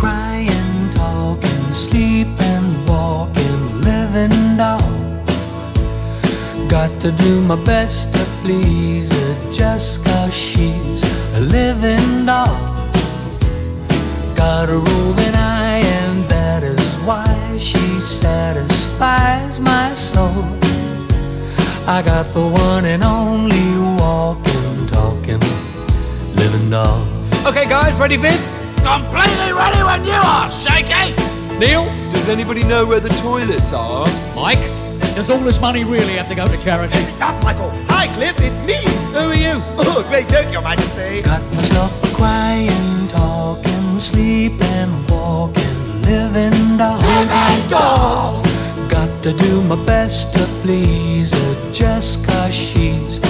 a and walk and live living doll. Got to do my best to please her just cause she's a living doll. Got a roving eye, and that is why she satisfies my soul. I got the one and only walking, talking, living doll. Okay, guys, ready, Viv? Completely ready when you are, Shaky! Neil? Does anybody know where the toilets are? Mike? Does all this money really have to go to charity? Yes, it does, Michael. Hi, Cliff, it's me. Who are you? Oh, great joke, Your Majesty. Got myself a crying, talking, sleeping, walking, living doll. Living doll. Got to do my best to please her just cause she's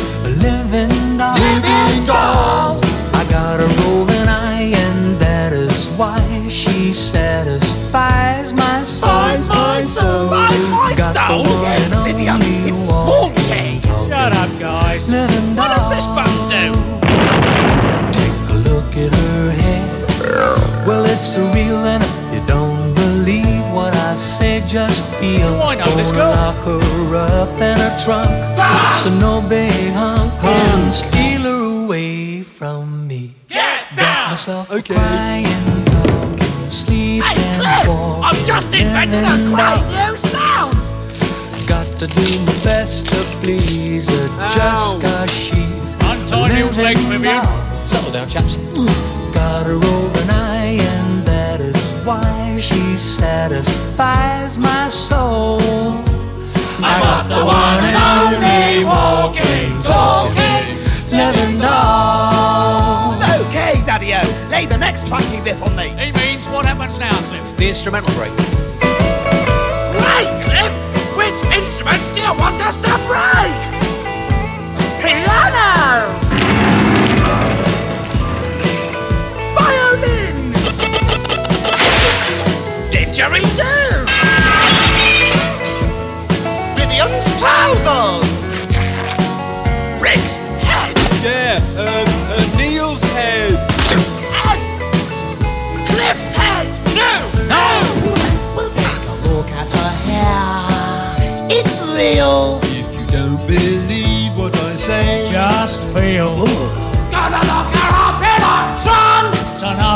my Got the soul. one Yes, Vivian, it's haunting. Shut up, guys. What does this button do? Take a look at her hair. Well, it's surreal, and if you don't believe what I say, just feel. Know this Gonna girl. Lock her up in her trunk, ah! so no big hunk can steal her away from me. Get down! myself Okay. crying, Hey, Cliff, I've just invented a great new to do my best to please her, just cause she's Untie Neil's legs, living Vivian. doll. Settle down, chaps. Got her over an eye, and that is why she satisfies my soul. I got the one and only walking, talking, living doll. Okay, Daddy-O, lay the next funky riff on me. He means what happens now, Cliff? The instrumental break. Do you want us to break? Piano! Violin! Didgeridoo! Vivian's trousers! Rick's head! Yeah, um,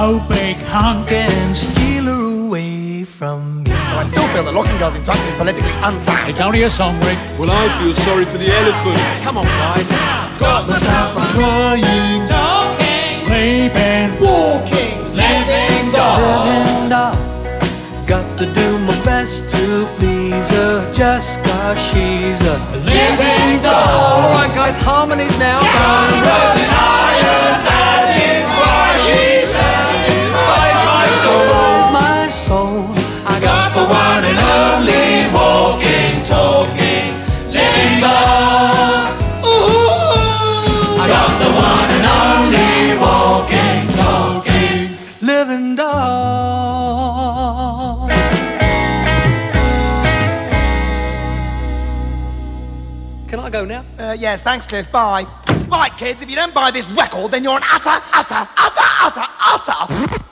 no big hunk. And steal her away from me. I still feel that locking girls in trunks is politically unsound. It's only a song, Rick. well, I feel sorry for the elephant. Come on, guys. Got myself a Crying, Sleeping. walking, living doll. Living doll. Got to do my best to please her, just cause she's a living doll. Alright, guys, harmonies now. Satisfies Go now? Uh, yes, thanks, Cliff. Bye. Right, kids, if you don't buy this record, then you're an utter, utter, utter, utter, utter